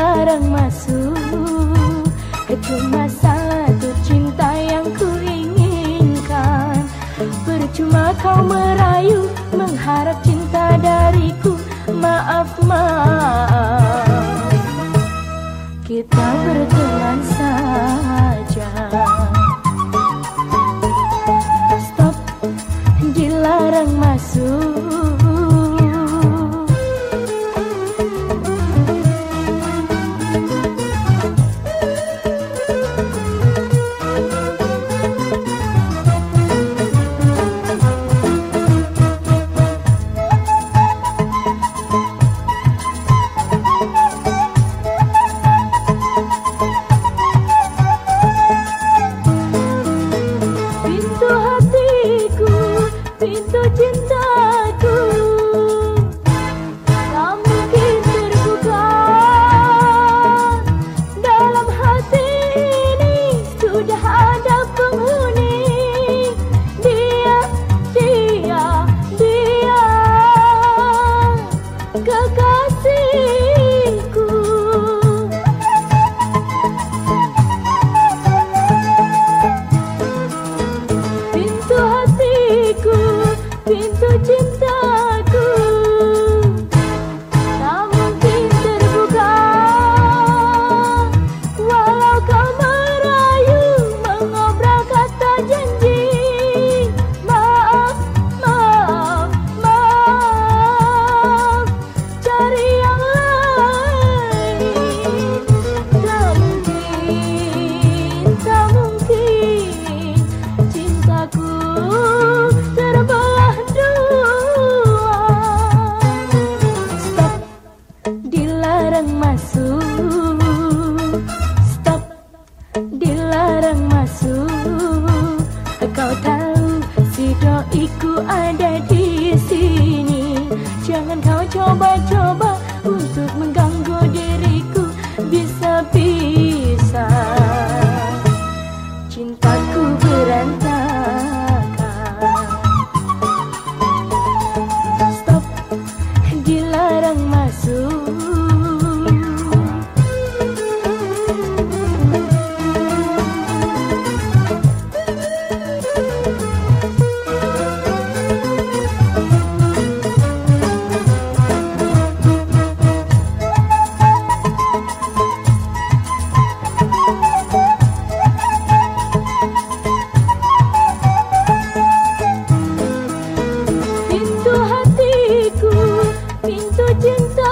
Dilarang masuk. Cuma satu cinta yang ku inginkan. Percuma kau merayu Mengharap cinta dariku. Maaf, maaf 真的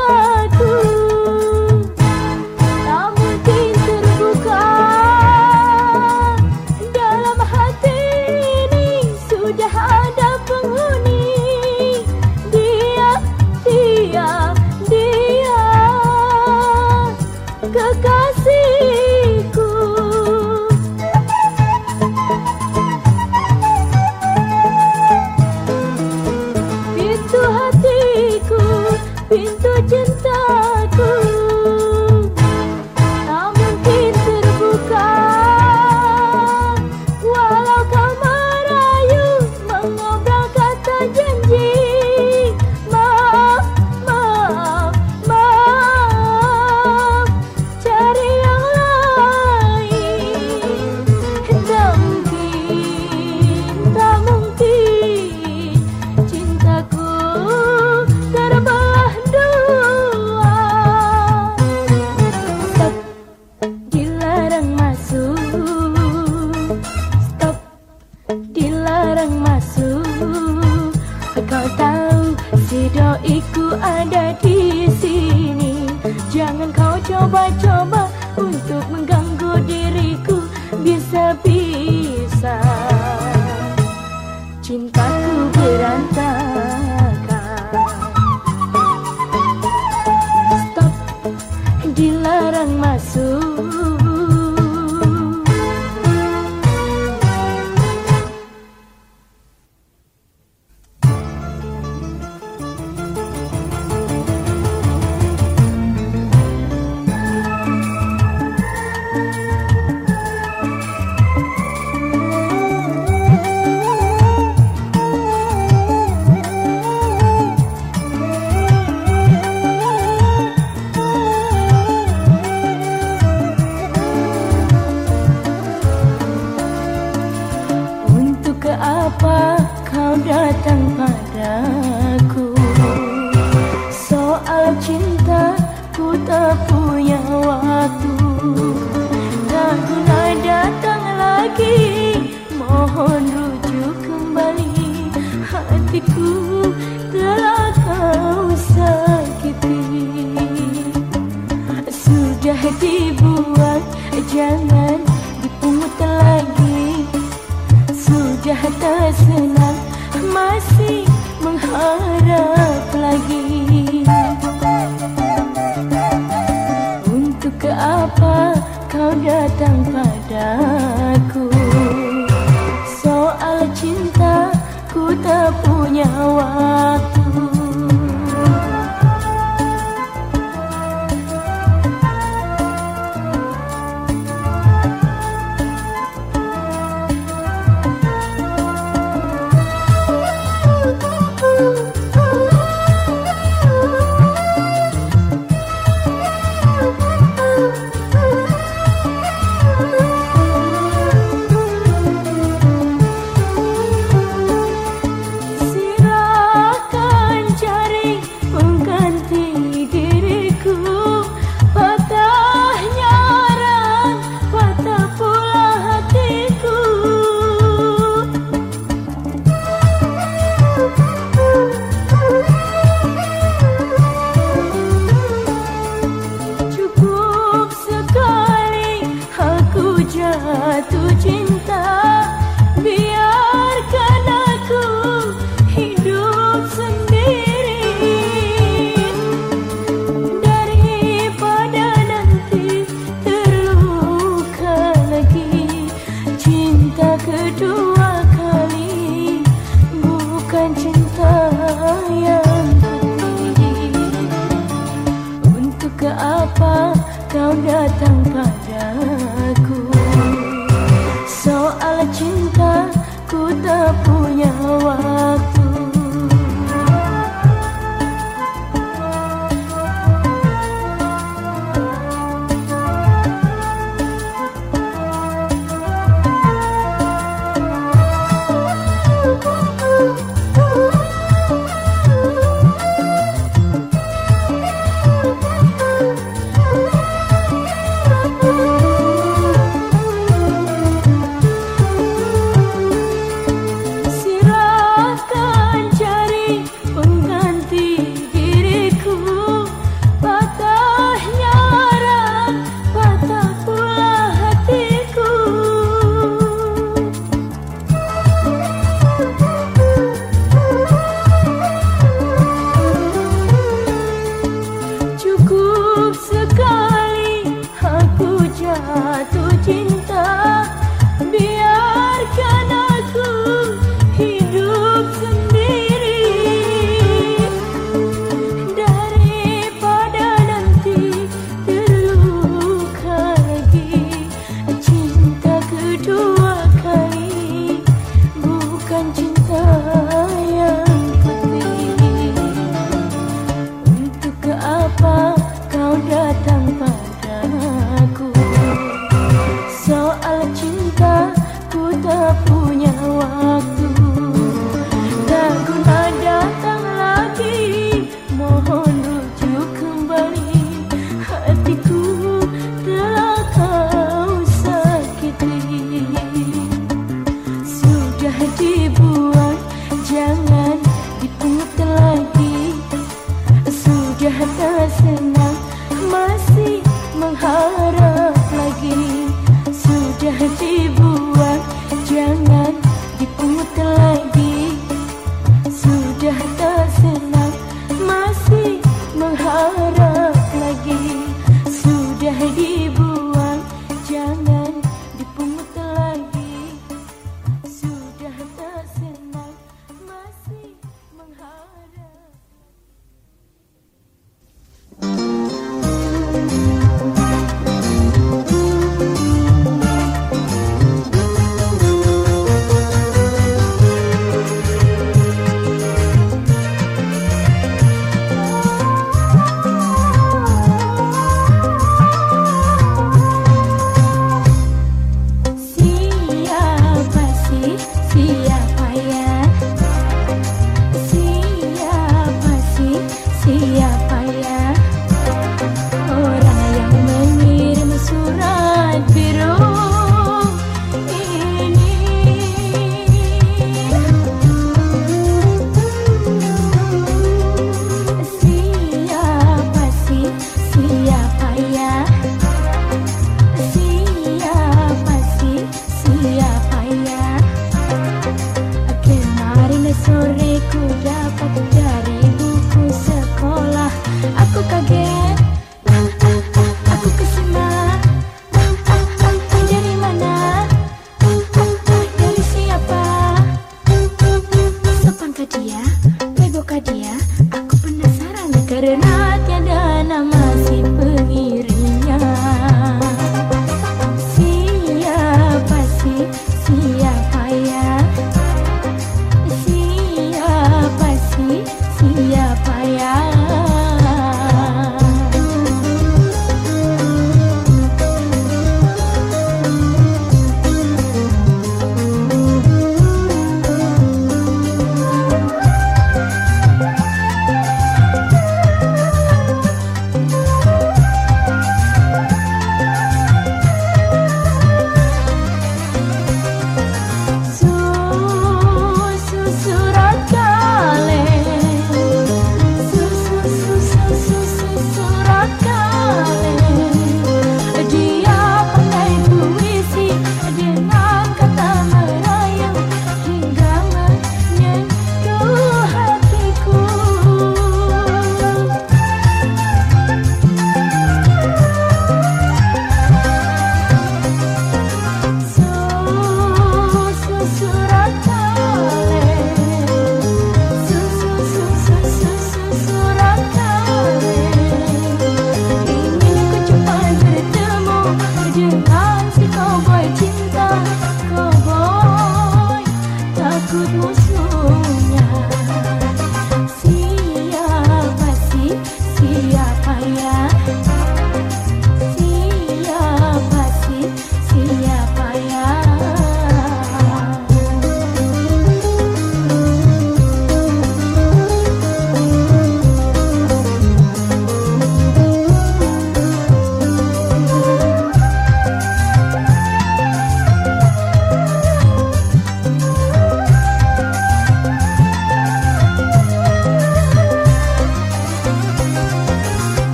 Karena tiada nama si pengira